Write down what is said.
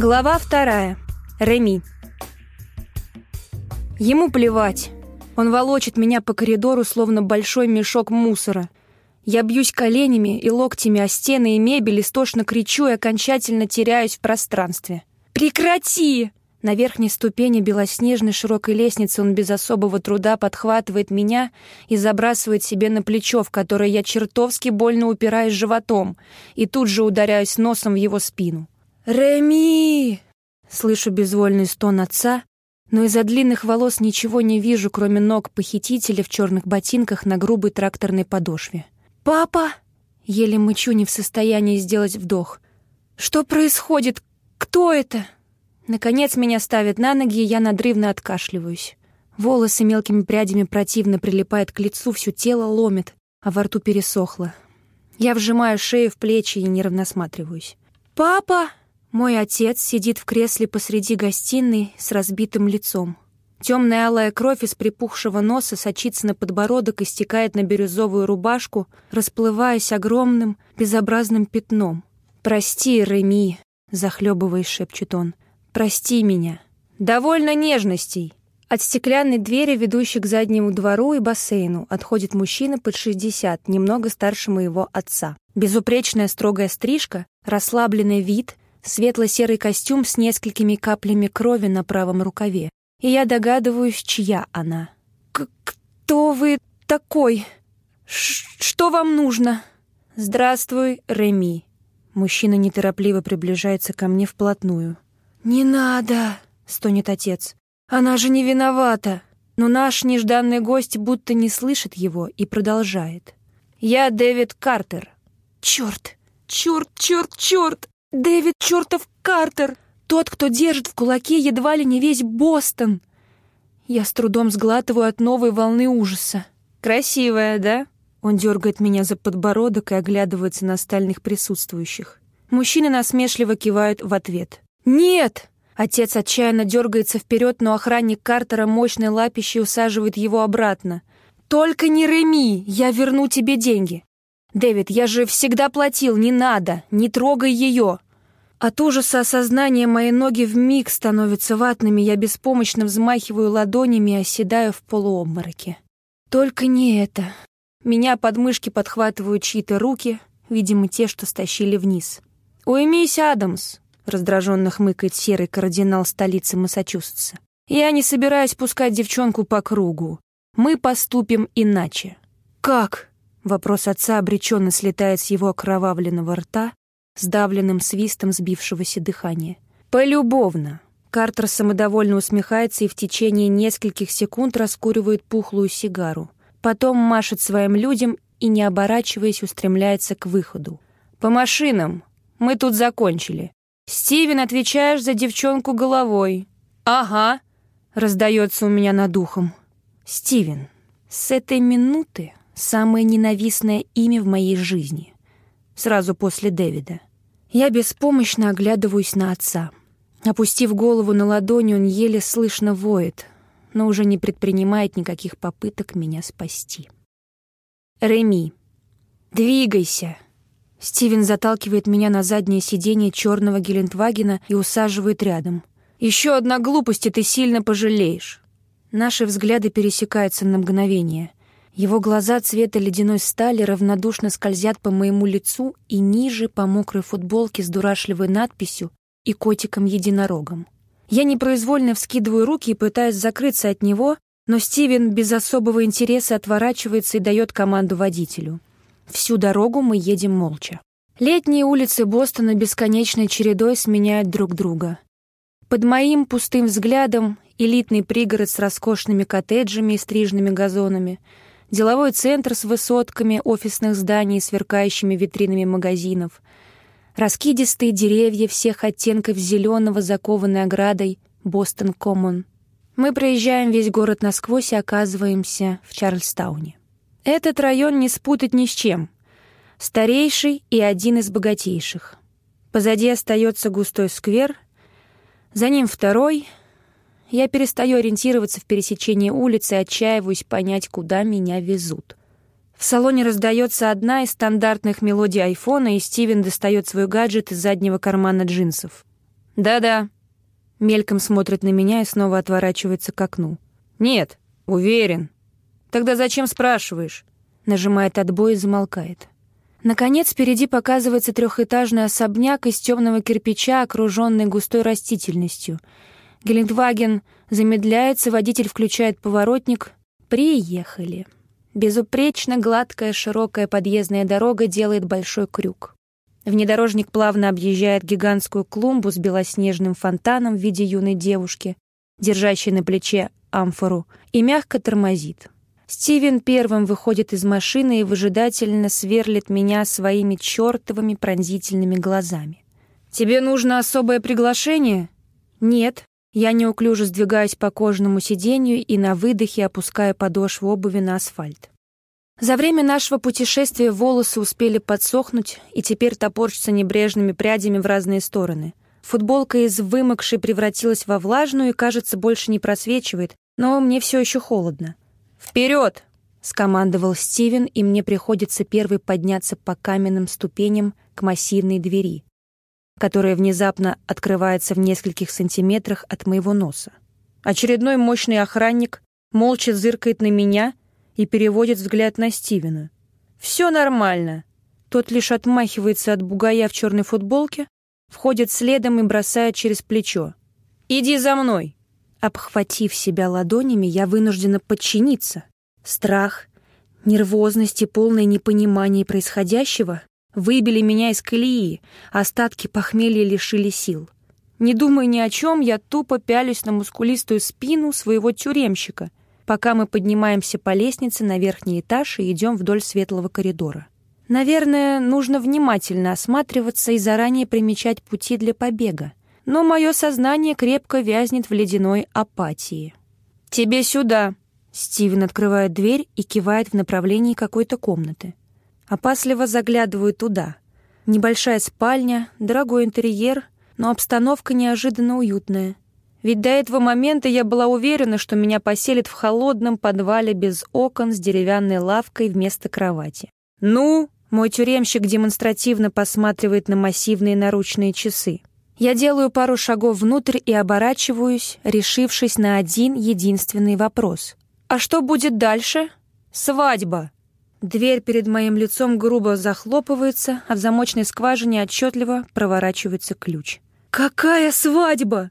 Глава вторая. Реми. Ему плевать. Он волочит меня по коридору, словно большой мешок мусора. Я бьюсь коленями и локтями о стены и мебель, истошно кричу и окончательно теряюсь в пространстве. «Прекрати!» На верхней ступени белоснежной широкой лестницы он без особого труда подхватывает меня и забрасывает себе на плечо, в которое я чертовски больно упираюсь животом, и тут же ударяюсь носом в его спину. «Реми!» Слышу безвольный стон отца, но из-за длинных волос ничего не вижу, кроме ног похитителя в черных ботинках на грубой тракторной подошве. «Папа!» Еле мычу, не в состоянии сделать вдох. «Что происходит? Кто это?» Наконец меня ставят на ноги, и я надрывно откашливаюсь. Волосы мелкими прядями противно прилипают к лицу, все тело ломит, а во рту пересохло. Я вжимаю шею в плечи и нервно осматриваюсь. «Папа!» Мой отец сидит в кресле посреди гостиной с разбитым лицом. Темная алая кровь из припухшего носа сочится на подбородок и стекает на бирюзовую рубашку, расплываясь огромным, безобразным пятном. «Прости, Реми», — захлебываясь, шепчет он. «Прости меня». «Довольно нежностей». От стеклянной двери, ведущей к заднему двору и бассейну, отходит мужчина под 60, немного старше моего отца. Безупречная строгая стрижка, расслабленный вид, светло-серый костюм с несколькими каплями крови на правом рукаве. И я догадываюсь, чья она. «Кто вы такой? Ш что вам нужно?» «Здравствуй, Реми». Мужчина неторопливо приближается ко мне вплотную. «Не надо!» — стонет отец. «Она же не виновата!» Но наш нежданный гость будто не слышит его и продолжает. «Я Дэвид Картер». «Черт! Черт, черт, черт! Дэвид чертов Картер! Тот, кто держит в кулаке едва ли не весь Бостон!» Я с трудом сглатываю от новой волны ужаса. «Красивая, да?» Он дергает меня за подбородок и оглядывается на остальных присутствующих. Мужчины насмешливо кивают в ответ. «Нет!» Отец отчаянно дергается вперед, но охранник Картера мощной лапищей усаживает его обратно. «Только не Реми! Я верну тебе деньги!» «Дэвид, я же всегда платил, не надо! Не трогай ее!» От ужаса осознания мои ноги вмиг становятся ватными, я беспомощно взмахиваю ладонями и оседаю в полуобмороке. Только не это. Меня под мышки подхватывают чьи-то руки, видимо, те, что стащили вниз. «Уймись, Адамс!» — раздраженно хмыкает серый кардинал столицы Массачусетса. «Я не собираюсь пускать девчонку по кругу. Мы поступим иначе». «Как?» — вопрос отца обреченно слетает с его окровавленного рта, сдавленным свистом сбившегося дыхания. «Полюбовно!» Картер самодовольно усмехается и в течение нескольких секунд раскуривает пухлую сигару. Потом машет своим людям и, не оборачиваясь, устремляется к выходу. «По машинам! Мы тут закончили!» «Стивен, отвечаешь за девчонку головой». «Ага», — раздается у меня над ухом. «Стивен, с этой минуты самое ненавистное имя в моей жизни. Сразу после Дэвида. Я беспомощно оглядываюсь на отца. Опустив голову на ладони, он еле слышно воет, но уже не предпринимает никаких попыток меня спасти. «Реми, двигайся!» Стивен заталкивает меня на заднее сиденье черного Гелендвагена и усаживает рядом. «Еще одна глупость, и ты сильно пожалеешь». Наши взгляды пересекаются на мгновение. Его глаза цвета ледяной стали равнодушно скользят по моему лицу и ниже по мокрой футболке с дурашливой надписью и котиком-единорогом. Я непроизвольно вскидываю руки и пытаюсь закрыться от него, но Стивен без особого интереса отворачивается и дает команду водителю. Всю дорогу мы едем молча. Летние улицы Бостона бесконечной чередой сменяют друг друга. Под моим пустым взглядом элитный пригород с роскошными коттеджами и стрижными газонами, деловой центр с высотками офисных зданий и сверкающими витринами магазинов, раскидистые деревья всех оттенков зеленого, закованной оградой Бостон Коммон. Мы проезжаем весь город насквозь и оказываемся в Чарльстауне. Этот район не спутать ни с чем. Старейший и один из богатейших. Позади остается густой сквер, за ним второй. Я перестаю ориентироваться в пересечении улицы и отчаиваюсь понять, куда меня везут. В салоне раздается одна из стандартных мелодий айфона, и Стивен достает свой гаджет из заднего кармана джинсов. «Да-да». Мельком смотрит на меня и снова отворачивается к окну. «Нет, уверен». «Тогда зачем спрашиваешь?» Нажимает отбой и замолкает. Наконец, впереди показывается трехэтажный особняк из темного кирпича, окруженный густой растительностью. Гелендваген замедляется, водитель включает поворотник. Приехали. Безупречно гладкая широкая подъездная дорога делает большой крюк. Внедорожник плавно объезжает гигантскую клумбу с белоснежным фонтаном в виде юной девушки, держащей на плече амфору, и мягко тормозит. Стивен первым выходит из машины и выжидательно сверлит меня своими чертовыми пронзительными глазами. «Тебе нужно особое приглашение?» «Нет». Я неуклюже сдвигаюсь по кожаному сиденью и на выдохе опускаю подошву обуви на асфальт. За время нашего путешествия волосы успели подсохнуть и теперь топорщатся небрежными прядями в разные стороны. Футболка из вымокшей превратилась во влажную и, кажется, больше не просвечивает, но мне все еще холодно. «Вперед!» — скомандовал Стивен, и мне приходится первый подняться по каменным ступеням к массивной двери, которая внезапно открывается в нескольких сантиметрах от моего носа. Очередной мощный охранник молча зыркает на меня и переводит взгляд на Стивена. «Все нормально!» Тот лишь отмахивается от бугая в черной футболке, входит следом и бросает через плечо. «Иди за мной!» Обхватив себя ладонями, я вынуждена подчиниться. Страх, нервозность и полное непонимание происходящего выбили меня из колеи, остатки похмелья лишили сил. Не думая ни о чем, я тупо пялюсь на мускулистую спину своего тюремщика, пока мы поднимаемся по лестнице на верхний этаж и идем вдоль светлого коридора. Наверное, нужно внимательно осматриваться и заранее примечать пути для побега но мое сознание крепко вязнет в ледяной апатии. «Тебе сюда!» Стивен открывает дверь и кивает в направлении какой-то комнаты. Опасливо заглядываю туда. Небольшая спальня, дорогой интерьер, но обстановка неожиданно уютная. Ведь до этого момента я была уверена, что меня поселят в холодном подвале без окон с деревянной лавкой вместо кровати. «Ну?» — мой тюремщик демонстративно посматривает на массивные наручные часы. Я делаю пару шагов внутрь и оборачиваюсь, решившись на один единственный вопрос. «А что будет дальше?» «Свадьба!» Дверь перед моим лицом грубо захлопывается, а в замочной скважине отчетливо проворачивается ключ. «Какая свадьба?»